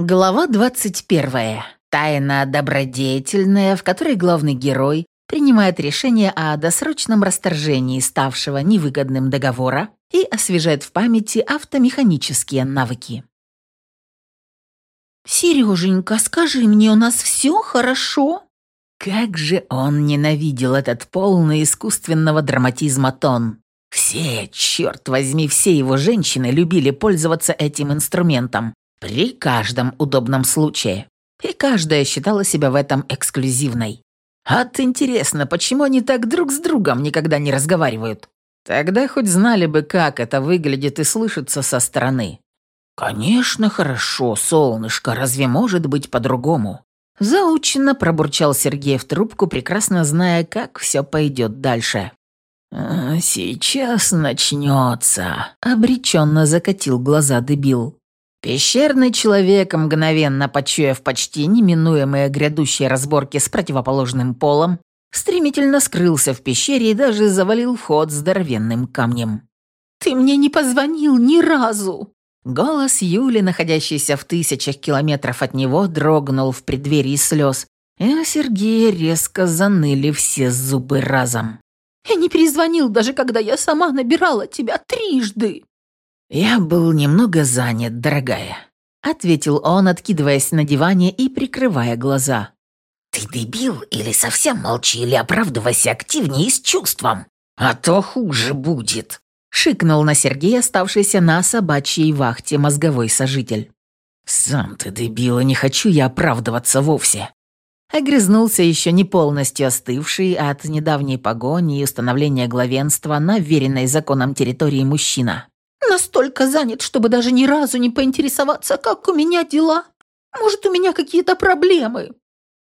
Глава 21. Тайна добродетельная, в которой главный герой принимает решение о досрочном расторжении ставшего невыгодным договора и освежает в памяти автомеханические навыки. «Сереженька, скажи мне, у нас все хорошо?» Как же он ненавидел этот полный искусственного драматизма тон. Все, черт возьми, все его женщины любили пользоваться этим инструментом, при каждом удобном случае. И каждая считала себя в этом эксклюзивной. Ат интересно, почему они так друг с другом никогда не разговаривают? Тогда хоть знали бы, как это выглядит и слышится со стороны. «Конечно, хорошо, солнышко, разве может быть по-другому?» Заученно пробурчал Сергей в трубку, прекрасно зная, как все пойдет дальше. «А, «Сейчас начнется», — обреченно закатил глаза дебил. Пещерный человек, мгновенно почуяв почти неминуемые грядущие разборки с противоположным полом, стремительно скрылся в пещере и даже завалил вход здоровенным камнем. «Ты мне не позвонил ни разу!» Голос Юли, находящийся в тысячах километров от него, дрогнул в преддверии слез, и у Сергея резко заныли все зубы разом. «И не перезвонил, даже когда я сама набирала тебя трижды!» «Я был немного занят, дорогая», — ответил он, откидываясь на диване и прикрывая глаза. «Ты дебил или совсем молчи, или оправдывайся активнее и с чувством, а то хуже будет», — шикнул на Сергея, оставшийся на собачьей вахте мозговой сожитель. «Сам ты дебил, и не хочу я оправдываться вовсе». Огрызнулся еще не полностью остывший от недавней погони и установления главенства на веренной законом территории мужчина. Настолько занят, чтобы даже ни разу не поинтересоваться, как у меня дела. Может, у меня какие-то проблемы?»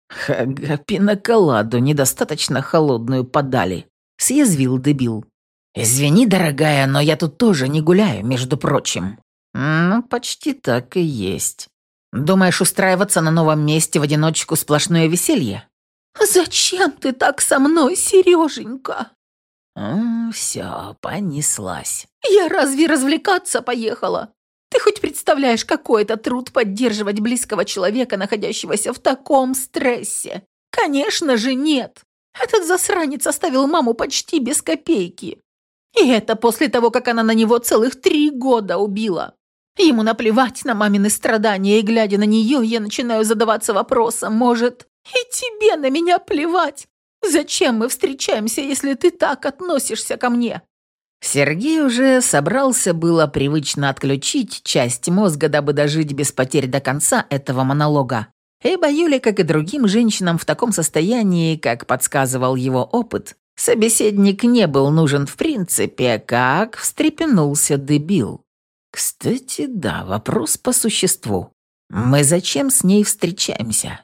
«Хага, пиноколаду недостаточно холодную подали», — съязвил дебил. «Извини, дорогая, но я тут тоже не гуляю, между прочим». «Ну, почти так и есть. Думаешь, устраиваться на новом месте в одиночку сплошное веселье?» «Зачем ты так со мной, Сереженька?» «Все, понеслась». «Я разве развлекаться поехала? Ты хоть представляешь, какой это труд поддерживать близкого человека, находящегося в таком стрессе? Конечно же нет. Этот засранец оставил маму почти без копейки. И это после того, как она на него целых три года убила. Ему наплевать на мамины страдания, и, глядя на нее, я начинаю задаваться вопросом, может, и тебе на меня плевать? Зачем мы встречаемся, если ты так относишься ко мне?» Сергей уже собрался было привычно отключить часть мозга, дабы дожить без потерь до конца этого монолога. Ибо Юле, как и другим женщинам в таком состоянии, как подсказывал его опыт, собеседник не был нужен в принципе, как встрепенулся дебил. Кстати, да, вопрос по существу. Мы зачем с ней встречаемся?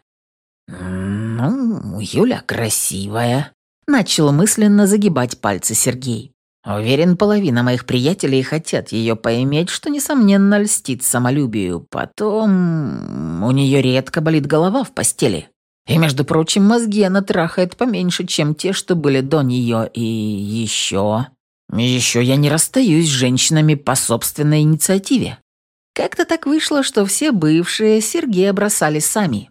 «Ну, Юля красивая», — начал мысленно загибать пальцы Сергей. «Уверен, половина моих приятелей хотят ее поиметь, что, несомненно, льстит самолюбию. Потом у нее редко болит голова в постели. И, между прочим, мозги она трахает поменьше, чем те, что были до нее. И еще... Еще я не расстаюсь с женщинами по собственной инициативе. Как-то так вышло, что все бывшие Сергея бросали сами.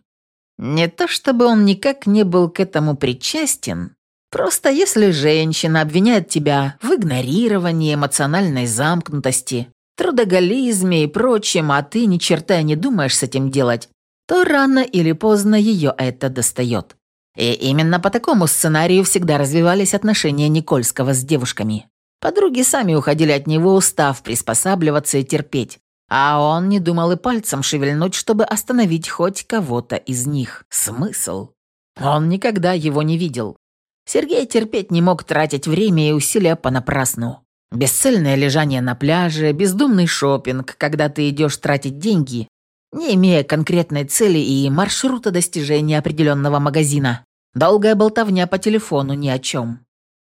Не то чтобы он никак не был к этому причастен, просто если женщина обвиняет тебя в игнорировании, эмоциональной замкнутости, трудоголизме и прочем, а ты ни черта не думаешь с этим делать, то рано или поздно ее это достает. И именно по такому сценарию всегда развивались отношения Никольского с девушками. Подруги сами уходили от него, устав приспосабливаться и терпеть. А он не думал и пальцем шевельнуть, чтобы остановить хоть кого-то из них. Смысл? Он никогда его не видел. Сергей терпеть не мог тратить время и усилия понапрасну. Бесцельное лежание на пляже, бездумный шопинг, когда ты идешь тратить деньги, не имея конкретной цели и маршрута достижения определенного магазина. Долгая болтовня по телефону ни о чем.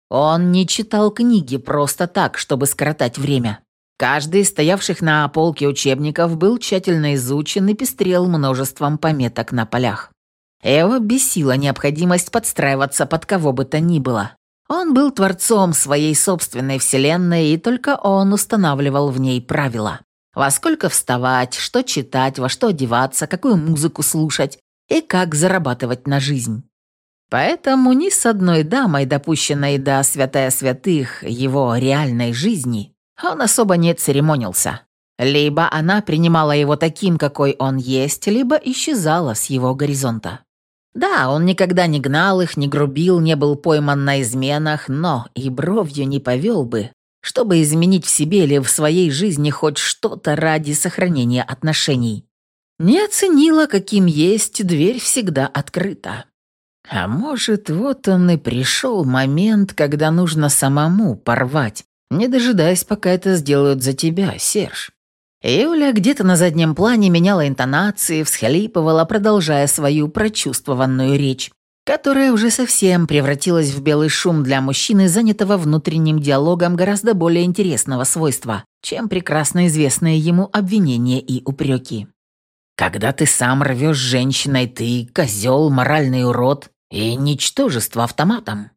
Он не читал книги просто так, чтобы скоротать время. Каждый из стоявших на полке учебников был тщательно изучен и пестрел множеством пометок на полях. Его бесила необходимость подстраиваться под кого бы то ни было. Он был творцом своей собственной вселенной, и только он устанавливал в ней правила. Во сколько вставать, что читать, во что одеваться, какую музыку слушать и как зарабатывать на жизнь. Поэтому ни с одной дамой, допущенной до святая святых его реальной жизни, он особо не церемонился. Либо она принимала его таким, какой он есть, либо исчезала с его горизонта. Да, он никогда не гнал их, не грубил, не был пойман на изменах, но и бровью не повел бы, чтобы изменить в себе или в своей жизни хоть что-то ради сохранения отношений. Не оценила, каким есть, дверь всегда открыта. А может, вот он и пришел момент, когда нужно самому порвать, не дожидаясь, пока это сделают за тебя, Серж. Юля где-то на заднем плане меняла интонации, всхлипывала, продолжая свою прочувствованную речь, которая уже совсем превратилась в белый шум для мужчины, занятого внутренним диалогом гораздо более интересного свойства, чем прекрасно известные ему обвинения и упреки. «Когда ты сам рвешь женщиной, ты козел, моральный урод и ничтожество автоматом.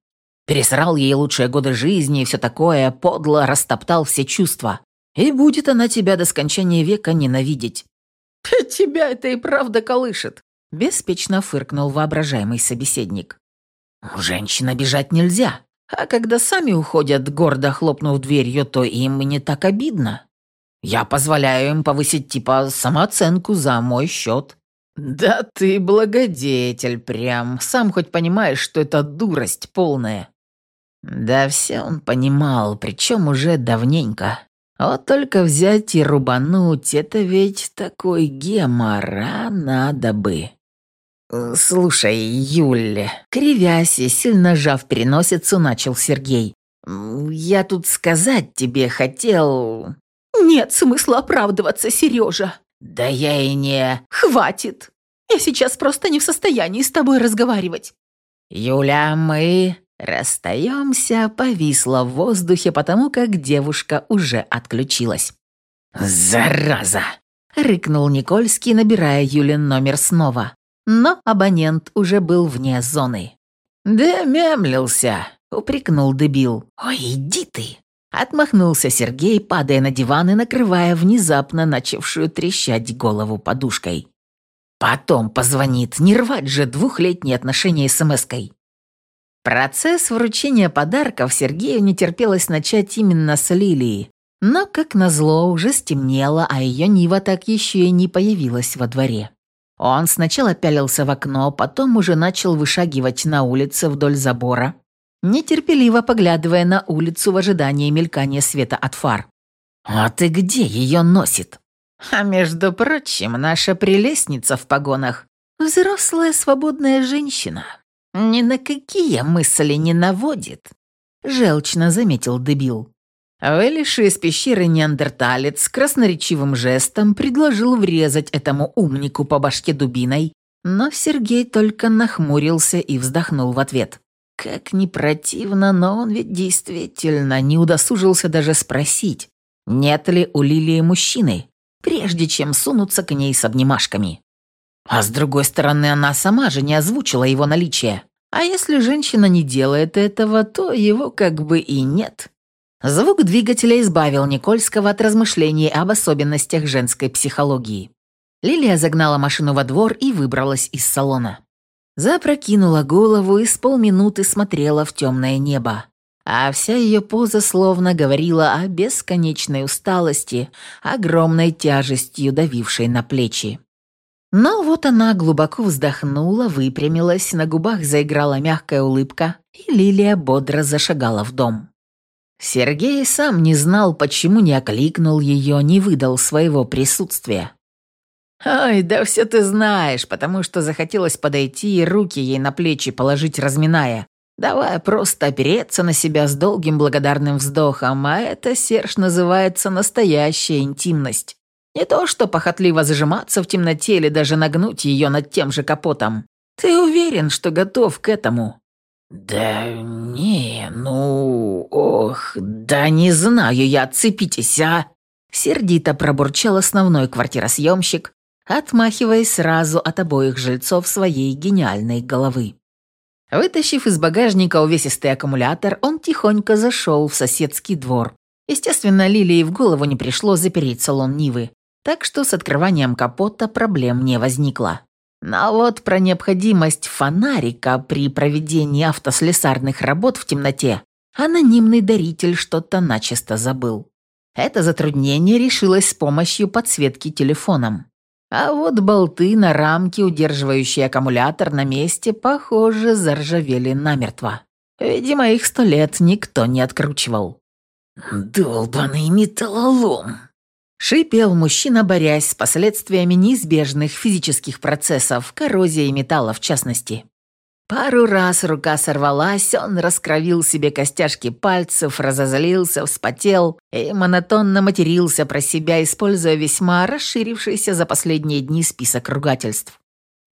Пересрал ей лучшие годы жизни и все такое, подло растоптал все чувства. И будет она тебя до скончания века ненавидеть». «Тебя это и правда колышет», — беспечно фыркнул воображаемый собеседник. «Женщин обижать нельзя, а когда сами уходят, гордо хлопнув дверью, то им не так обидно. Я позволяю им повысить типа самооценку за мой счет». «Да ты благодетель прям, сам хоть понимаешь, что это дурость полная». Да все он понимал, причем уже давненько. Вот только взять и рубануть, это ведь такой гемор, а надо бы. «Слушай, Юль», — кривясь и сильно жав переносицу, начал Сергей. «Я тут сказать тебе хотел...» «Нет смысла оправдываться, Сережа. «Да я и не...» «Хватит! Я сейчас просто не в состоянии с тобой разговаривать». «Юля, мы...» Расстаемся повисло в воздухе, потому как девушка уже отключилась. «Зараза!» — рыкнул Никольский, набирая Юлин номер снова. Но абонент уже был вне зоны. «Да мямлился!» — упрекнул дебил. «Ой, иди ты!» Отмахнулся Сергей, падая на диван и накрывая внезапно начавшую трещать голову подушкой. «Потом позвонит, не рвать же двухлетние отношения смс-кой!» Процесс вручения подарков Сергею не терпелось начать именно с Лилии. Но, как назло, уже стемнело, а ее Нива так еще и не появилась во дворе. Он сначала пялился в окно, потом уже начал вышагивать на улице вдоль забора, нетерпеливо поглядывая на улицу в ожидании мелькания света от фар. «А ты где ее носит?» «А между прочим, наша прелестница в погонах – взрослая свободная женщина, «Ни на какие мысли не наводит», — желчно заметил дебил. Вылезший из пещеры неандерталец красноречивым жестом предложил врезать этому умнику по башке дубиной, но Сергей только нахмурился и вздохнул в ответ. Как ни противно, но он ведь действительно не удосужился даже спросить, нет ли у Лилии мужчины, прежде чем сунуться к ней с обнимашками. А с другой стороны, она сама же не озвучила его наличие. А если женщина не делает этого, то его как бы и нет. Звук двигателя избавил Никольского от размышлений об особенностях женской психологии. Лилия загнала машину во двор и выбралась из салона. Запрокинула голову и с полминуты смотрела в темное небо. А вся ее поза словно говорила о бесконечной усталости, огромной тяжестью давившей на плечи. Но вот она глубоко вздохнула, выпрямилась, на губах заиграла мягкая улыбка, и Лилия бодро зашагала в дом. Сергей сам не знал, почему не окликнул ее, не выдал своего присутствия. «Ой, да все ты знаешь, потому что захотелось подойти и руки ей на плечи положить, разминая, давая просто опереться на себя с долгим благодарным вздохом, а это, Серж, называется настоящая интимность. Не то что похотливо зажиматься в темноте или даже нагнуть ее над тем же капотом. Ты уверен, что готов к этому?» «Да не, ну, ох, да не знаю я, отцепитесь, а!» Сердито пробурчал основной квартиросъемщик, отмахиваясь сразу от обоих жильцов своей гениальной головы. Вытащив из багажника увесистый аккумулятор, он тихонько зашел в соседский двор, Естественно, Лилии в голову не пришло запереть салон Нивы, так что с открыванием капота проблем не возникло. Но вот про необходимость фонарика при проведении автослесарных работ в темноте анонимный даритель что-то начисто забыл. Это затруднение решилось с помощью подсветки телефоном. А вот болты на рамке, удерживающие аккумулятор на месте, похоже, заржавели намертво. Видимо, их сто лет никто не откручивал. «Долбаный металлолом!» Шипел мужчина, борясь с последствиями неизбежных физических процессов, коррозии металла в частности. Пару раз рука сорвалась, он раскровил себе костяшки пальцев, разозлился, вспотел и монотонно матерился про себя, используя весьма расширившийся за последние дни список ругательств.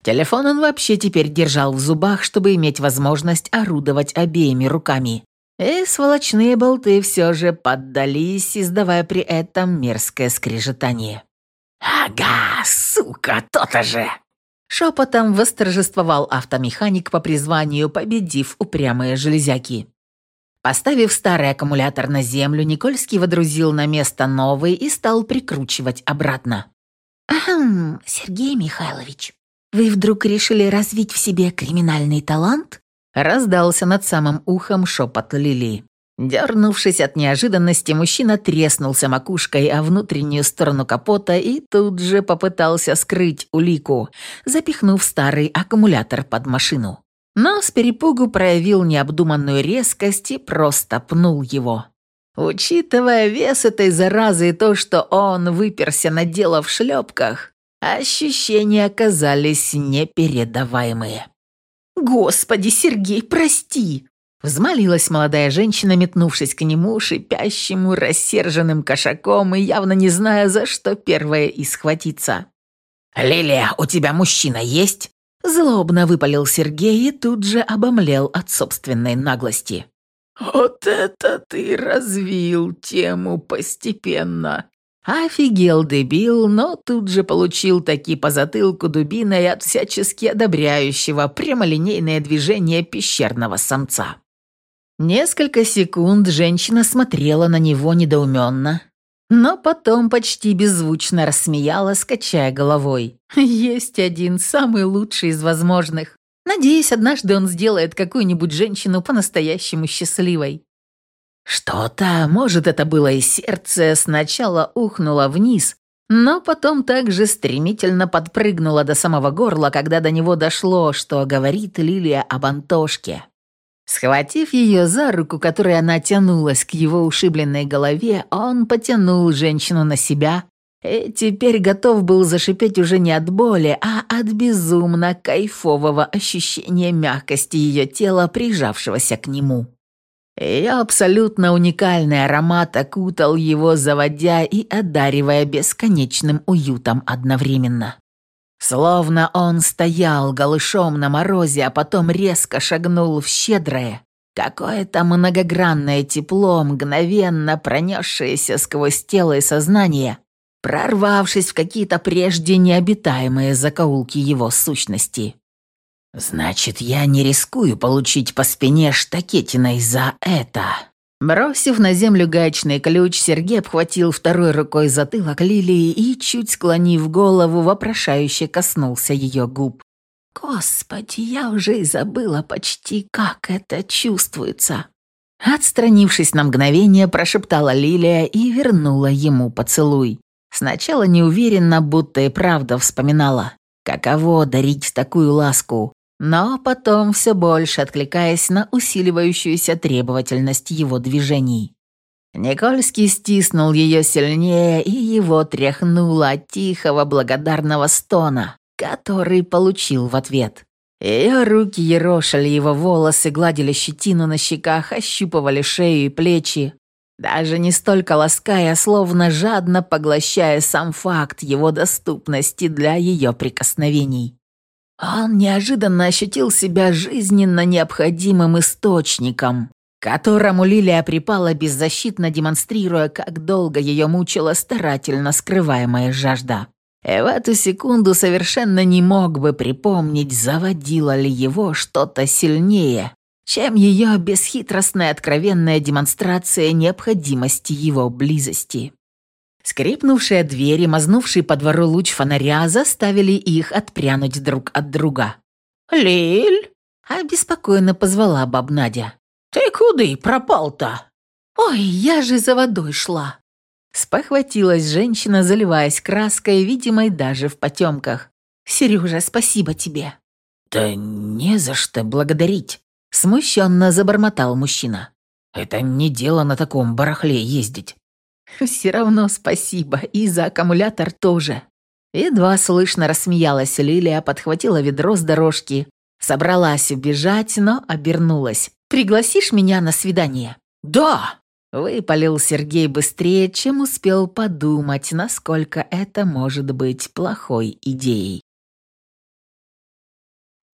Телефон он вообще теперь держал в зубах, чтобы иметь возможность орудовать обеими руками. И сволочные болты все же поддались, издавая при этом мерзкое скрежетание. «Ага, сука, то-то же!» Шепотом восторжествовал автомеханик по призванию, победив упрямые железяки. Поставив старый аккумулятор на землю, Никольский водрузил на место новый и стал прикручивать обратно. «Ахм, Сергей Михайлович, вы вдруг решили развить в себе криминальный талант?» Раздался над самым ухом шепот Лили. Дернувшись от неожиданности, мужчина треснулся макушкой о внутреннюю сторону капота и тут же попытался скрыть улику, запихнув старый аккумулятор под машину. Но с перепугу проявил необдуманную резкость и просто пнул его. Учитывая вес этой заразы и то, что он выперся на дело в шлепках, Ощущения оказались непередаваемые. «Господи, Сергей, прости!» Взмолилась молодая женщина, метнувшись к нему, шипящему, рассерженным кошаком и явно не зная, за что первое и схватиться. «Лилия, у тебя мужчина есть?» Злобно выпалил Сергей и тут же обомлел от собственной наглости. «Вот это ты развил тему постепенно!» Офигел дебил, но тут же получил таки по затылку дубиной от всячески одобряющего прямолинейное движение пещерного самца. Несколько секунд женщина смотрела на него недоуменно, но потом почти беззвучно рассмеялась, качая головой. «Есть один, самый лучший из возможных. Надеюсь, однажды он сделает какую-нибудь женщину по-настоящему счастливой. Что-то, может, это было и сердце, сначала ухнуло вниз, но потом также стремительно подпрыгнуло до самого горла, когда до него дошло, что говорит Лилия об Антошке. Схватив ее за руку, которой она тянулась к его ушибленной голове, он потянул женщину на себя и теперь готов был зашипеть уже не от боли, а от безумно кайфового ощущения мягкости ее тела, прижавшегося к нему. Ее абсолютно уникальный аромат окутал его, заводя и одаривая бесконечным уютом одновременно. Словно он стоял голышом на морозе, а потом резко шагнул в щедрое, какое-то многогранное тепло, мгновенно пронесшееся сквозь тело и сознание, прорвавшись в какие-то прежде необитаемые закоулки его сущности. «Значит, я не рискую получить по спине штакетиной за это». Бросив на землю гаечный ключ, Сергей обхватил второй рукой затылок Лилии и, чуть склонив голову, вопрошающе коснулся ее губ. «Господи, я уже и забыла почти, как это чувствуется». Отстранившись на мгновение, прошептала Лилия и вернула ему поцелуй. Сначала неуверенно, будто и правда вспоминала, каково дарить такую ласку, но потом все больше откликаясь на усиливающуюся требовательность его движений. Никольский стиснул ее сильнее, и его тряхнуло от тихого благодарного стона, который получил в ответ. Ее руки ерошили его волосы, гладили щетину на щеках, ощупывали шею и плечи, даже не столько лаская, словно жадно поглощая сам факт его доступности для ее прикосновений. Он неожиданно ощутил себя жизненно необходимым источником, которому Лилия припала беззащитно, демонстрируя, как долго ее мучила старательно скрываемая жажда. И в эту секунду совершенно не мог бы припомнить, заводило ли его что-то сильнее, чем ее бесхитростная откровенная демонстрация необходимости его близости. Скрипнувшие двери, мазнувший по двору луч фонаря заставили их отпрянуть друг от друга. «Лиль!» — обеспокоенно позвала баб Надя. «Ты куда пропал-то?» «Ой, я же за водой шла!» Спохватилась женщина, заливаясь краской, видимой даже в потемках. «Сережа, спасибо тебе!» «Да не за что благодарить!» Смущенно забормотал мужчина. «Это не дело на таком барахле ездить». «Все равно спасибо, и за аккумулятор тоже». Едва слышно рассмеялась Лилия, подхватила ведро с дорожки, собралась убежать, но обернулась. «Пригласишь меня на свидание?» «Да!» – выпалил Сергей быстрее, чем успел подумать, насколько это может быть плохой идеей.